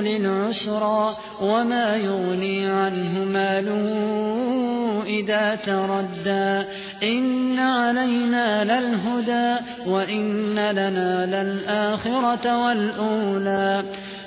للعسرى وما يغني عنه ماله إذا تردى. إن علينا للهدى وإن لنا للآخرة والأولى.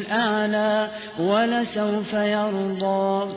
الأعلى ولسوف يرضى